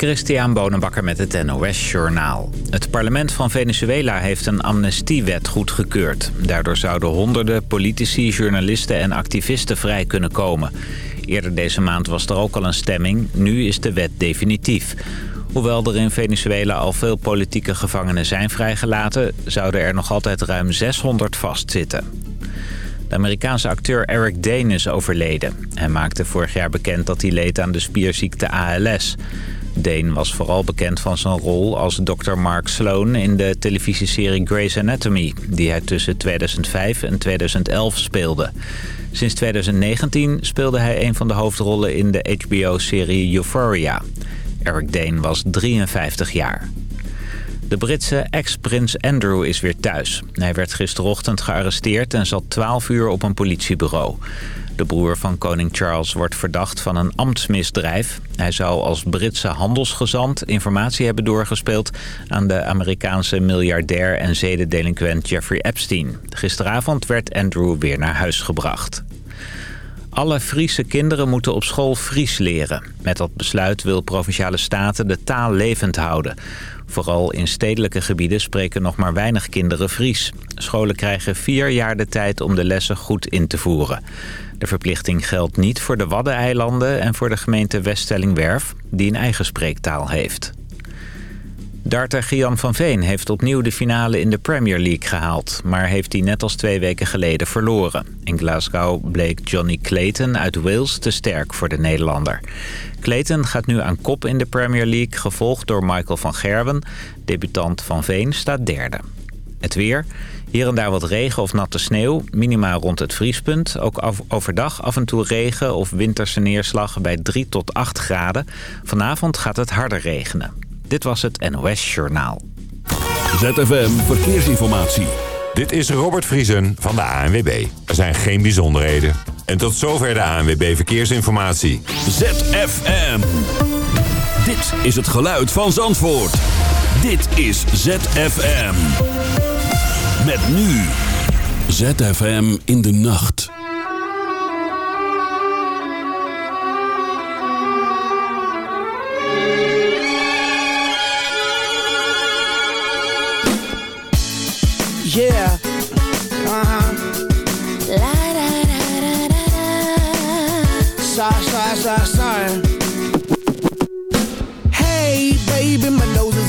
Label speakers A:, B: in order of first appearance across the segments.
A: Christian Bonenbakker met het NOS Journaal. Het parlement van Venezuela heeft een amnestiewet goedgekeurd. Daardoor zouden honderden politici, journalisten en activisten vrij kunnen komen. Eerder deze maand was er ook al een stemming. Nu is de wet definitief. Hoewel er in Venezuela al veel politieke gevangenen zijn vrijgelaten... zouden er nog altijd ruim 600 vastzitten. De Amerikaanse acteur Eric Dane is overleden. Hij maakte vorig jaar bekend dat hij leed aan de spierziekte ALS. Dane was vooral bekend van zijn rol als Dr. Mark Sloan in de televisieserie Grey's Anatomy... die hij tussen 2005 en 2011 speelde. Sinds 2019 speelde hij een van de hoofdrollen in de HBO-serie Euphoria. Eric Dane was 53 jaar. De Britse ex-prins Andrew is weer thuis. Hij werd gisterochtend gearresteerd en zat 12 uur op een politiebureau. De broer van koning Charles wordt verdacht van een ambtsmisdrijf. Hij zou als Britse handelsgezant informatie hebben doorgespeeld... aan de Amerikaanse miljardair en zedendelinquent Jeffrey Epstein. Gisteravond werd Andrew weer naar huis gebracht. Alle Friese kinderen moeten op school Fries leren. Met dat besluit wil Provinciale Staten de taal levend houden. Vooral in stedelijke gebieden spreken nog maar weinig kinderen Fries. Scholen krijgen vier jaar de tijd om de lessen goed in te voeren. De verplichting geldt niet voor de Waddeneilanden en voor de gemeente Weststellingwerf... die een eigen spreektaal heeft. Darter Gian van Veen heeft opnieuw de finale in de Premier League gehaald... maar heeft die net als twee weken geleden verloren. In Glasgow bleek Johnny Clayton uit Wales te sterk voor de Nederlander. Clayton gaat nu aan kop in de Premier League, gevolgd door Michael van Gerwen. Debutant van Veen staat derde. Het weer... Hier en daar wat regen of natte sneeuw, minima rond het vriespunt. Ook overdag af en toe regen of winterse neerslag bij 3 tot 8 graden. Vanavond gaat het harder regenen. Dit was het NOS Journaal.
B: ZFM Verkeersinformatie.
C: Dit is Robert Vriesen van de ANWB. Er zijn geen bijzonderheden. En tot zover de ANWB Verkeersinformatie.
B: ZFM. Dit is het geluid van Zandvoort. Dit is ZFM. Met nu ZFM in de nacht.
D: Yeah. Uh-huh. La da da da da da. Sorry, sorry, sorry, sorry.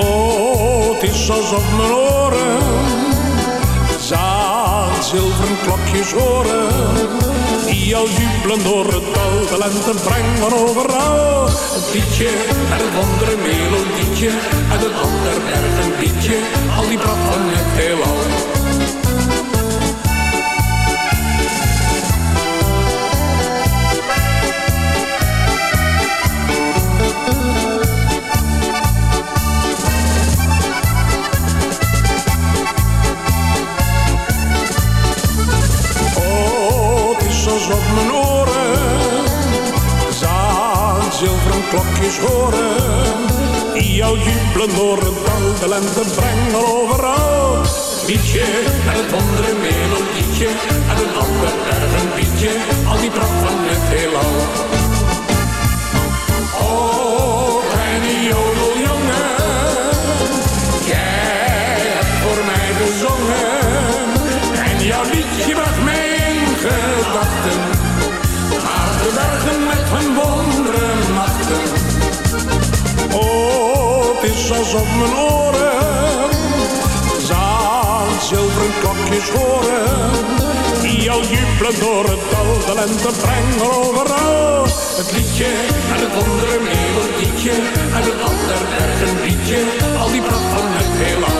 E: Oh, het is alsof mijn oren zaan zilveren klokjes horen. Die al jubelen door het dal, de lente brengen overal. Een liedje en een andere melodietje, en een ander berg een al die brand van het heelal. Klokjes horen. Die jou jubelen door het de lente brengen overal. Liedje en het andere melodietje, en een ander erg een liedje, al die pracht van het heelal. Is alsof mijn oren zaan zilveren klokjes horen. Die al jubelen door het dal, de lente brengen overal. Het liedje en het andere melodietje, en het ander erg een liedje, al die pracht van het heelal.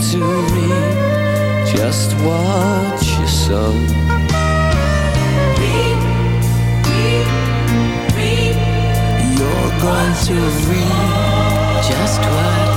F: to reap just what you sow. You're going to reap just what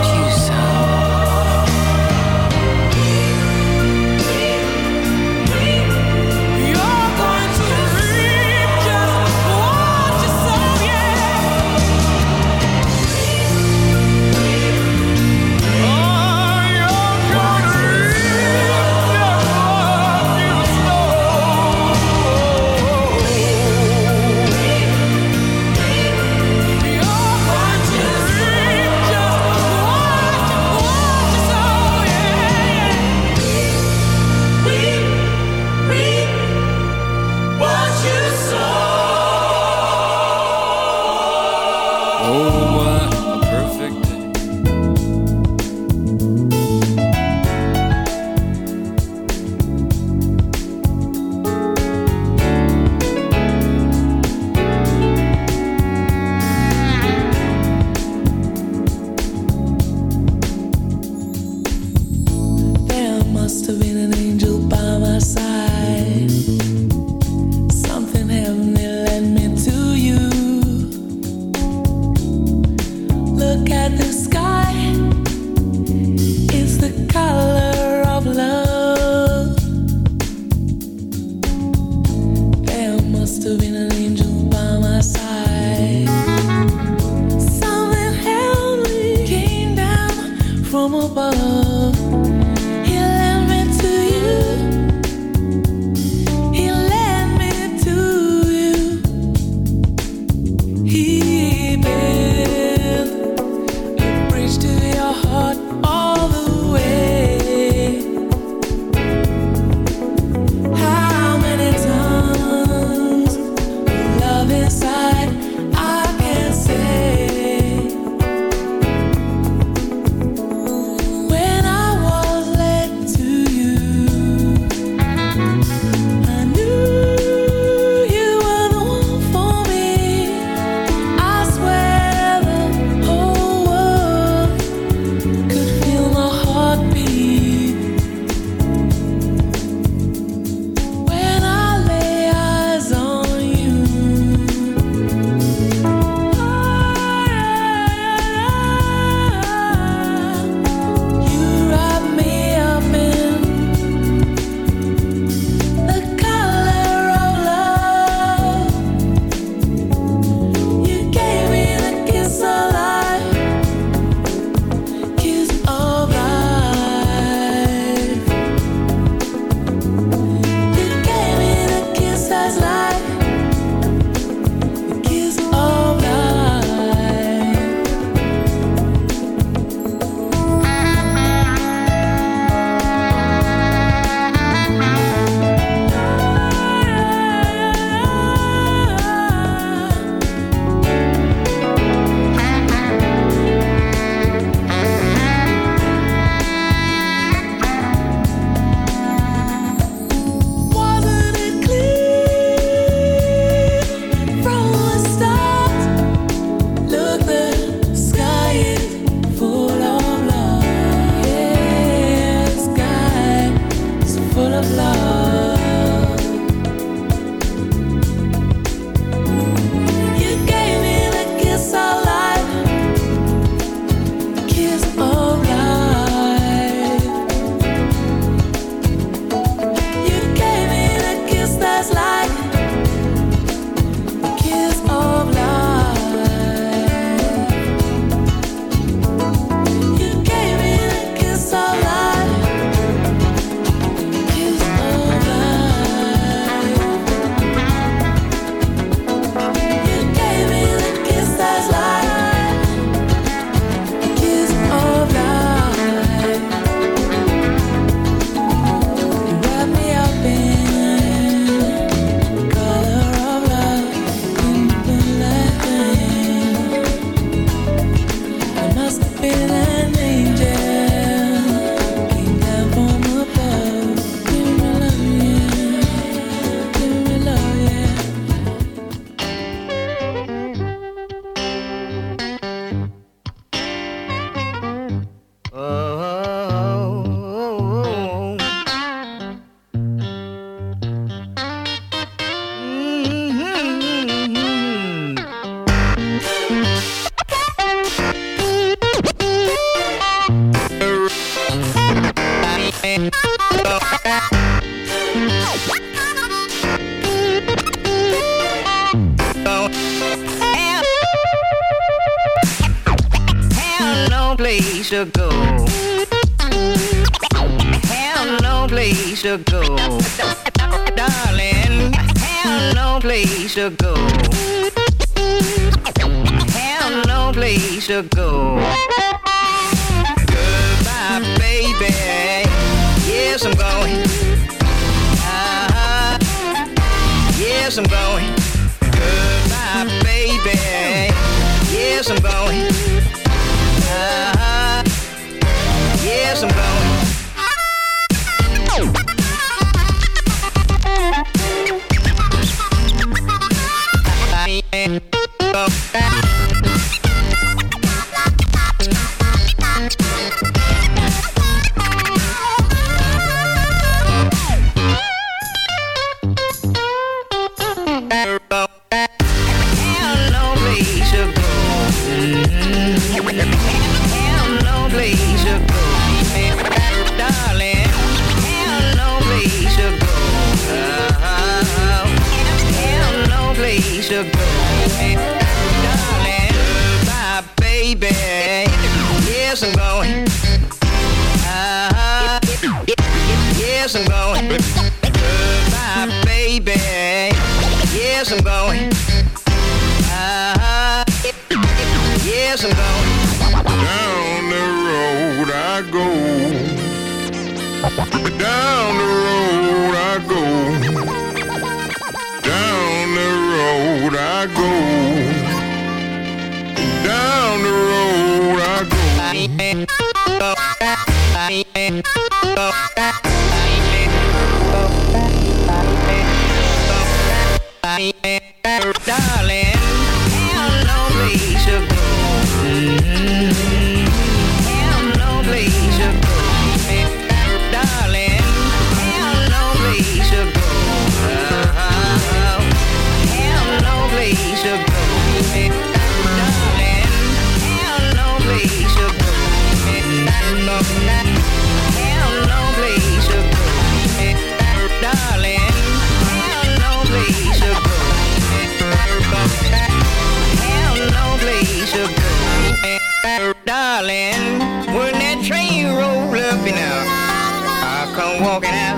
G: come walking out,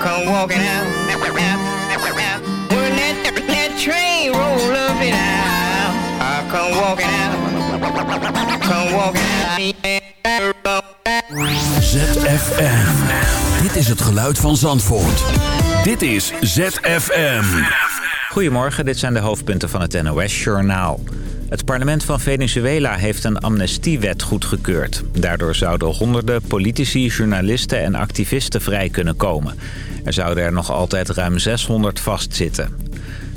G: come walking out. When that, that train roll up and out, I come walking out, come walking out.
B: ZFM. Dit is het geluid van Zandvoort. Dit is ZFM.
A: Goedemorgen, dit zijn de hoofdpunten van het NOS-journaal. Het parlement van Venezuela heeft een amnestiewet goedgekeurd. Daardoor zouden honderden politici, journalisten en activisten vrij kunnen komen. Er zouden er nog altijd ruim 600 vastzitten.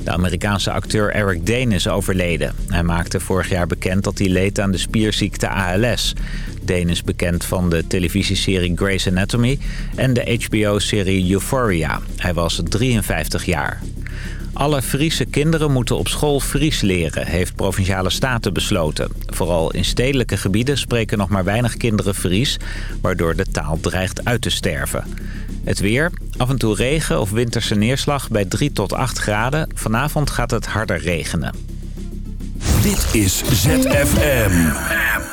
A: De Amerikaanse acteur Eric Dane is overleden. Hij maakte vorig jaar bekend dat hij leed aan de spierziekte ALS. Dane is bekend van de televisieserie Grey's Anatomy en de HBO-serie Euphoria. Hij was 53 jaar. Alle Friese kinderen moeten op school Fries leren, heeft Provinciale Staten besloten. Vooral in stedelijke gebieden spreken nog maar weinig kinderen Fries... waardoor de taal dreigt uit te sterven. Het weer, af en toe regen of winterse neerslag bij 3 tot 8 graden. Vanavond gaat het harder regenen.
B: Dit is ZFM.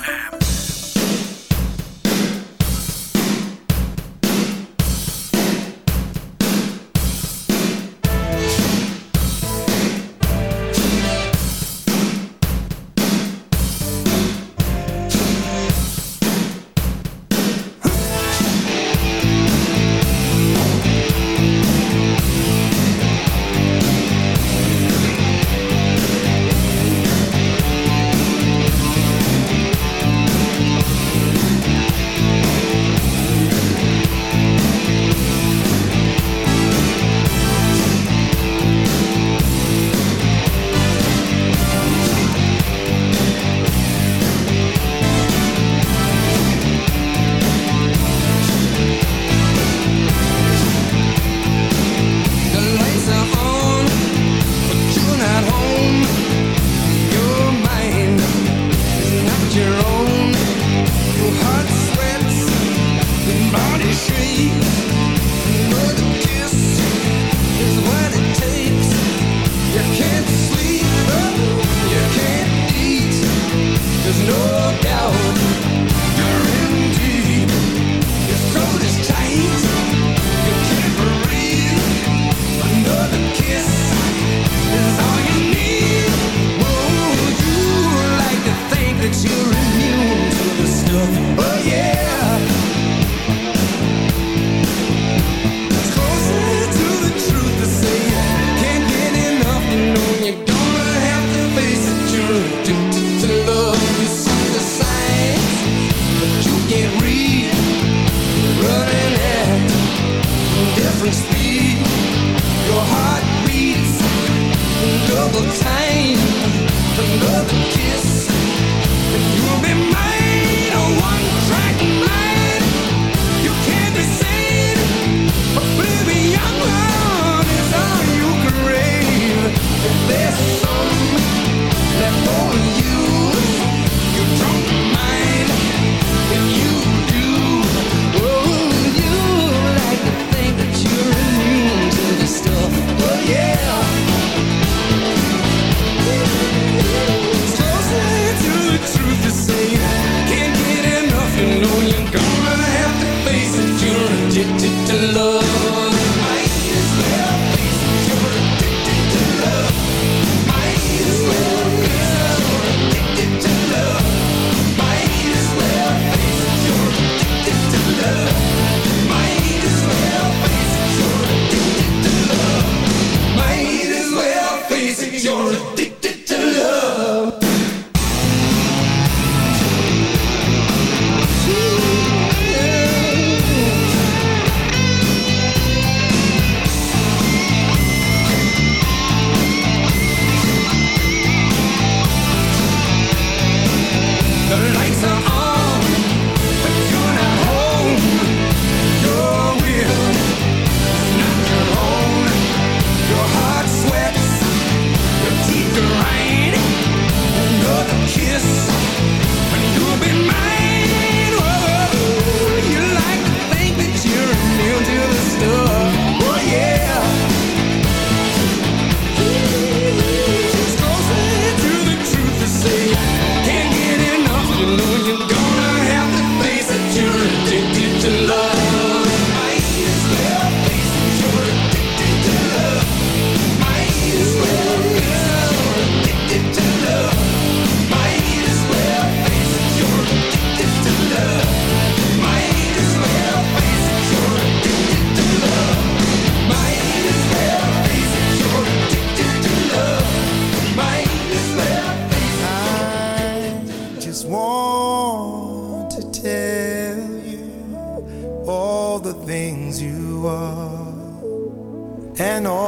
F: addicted to love.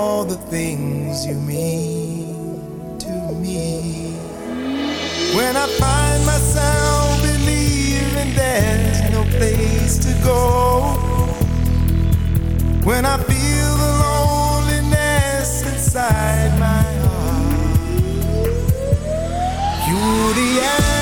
F: all the things you mean to me. When I find myself believing there's no place to go, when I feel the loneliness inside my heart, you the answer.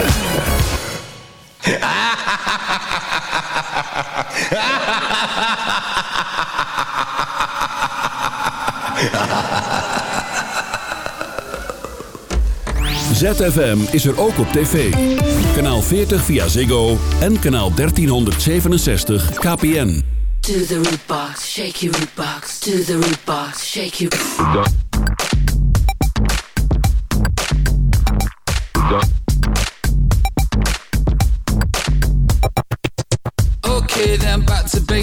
B: ZFM is er ook op tv. Kanaal 40 via Ziggo en kanaal 1367 KPN.
H: To the root shake your root. To the root shake your.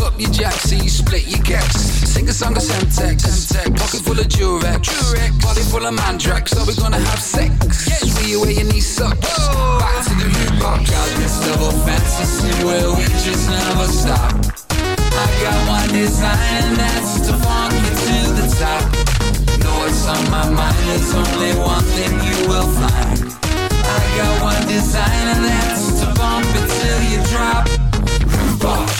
I: Up your jack, so you split your gex. Sing a song of Semtex. Pocket full of Durex. Body full of Mandrax. Are we gonna have sex? Yes. you where your knee sucks. Back to the root box. Got this double fantasy where we just never stop. I got one design and that's to funk you to the top. Know what's on my mind, there's only one thing you will find. I got one design and that's to bump it till you drop.
H: Root box.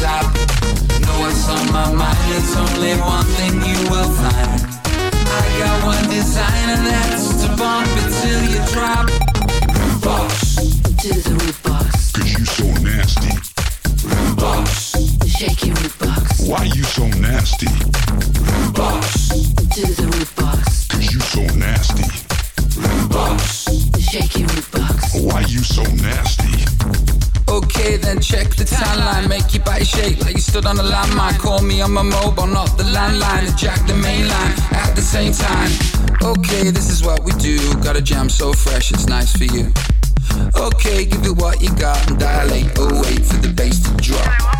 I: top. Know what's on my mind, it's only one thing on a landmine. Call me on my mobile, not the landline. And jack the main line at the same time. Okay, this is what we do. Got a jam so fresh, it's nice for you. Okay, give it what you got and dilate. Oh, wait for the bass to drop.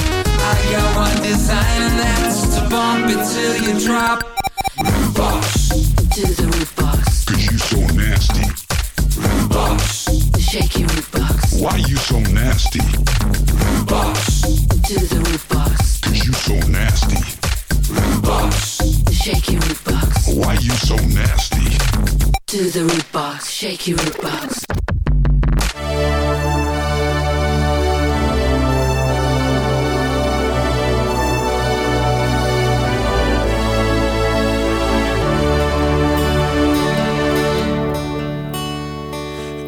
I: I got one design and that's to bump it till you drop. Box,
H: To the box.
J: Cause you so nasty.
I: box,
H: Shake your root box.
J: Why you so nasty?
I: box,
H: To the root box.
J: Cause you so nasty.
I: box,
H: Shake your root box.
J: Why you so nasty?
H: To the root box. Shake your root box.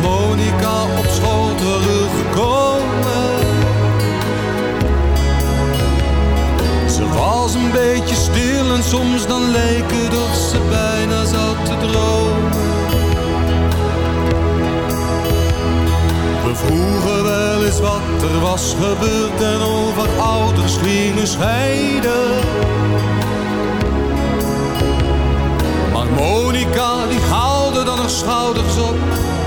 K: Monica op school teruggekomen. Ze was een beetje stil en soms dan leek het of ze bijna zat te dromen. We vroegen wel eens wat er was gebeurd en of haar ouders gingen scheiden. Maar Monica die haalde dan haar schouders op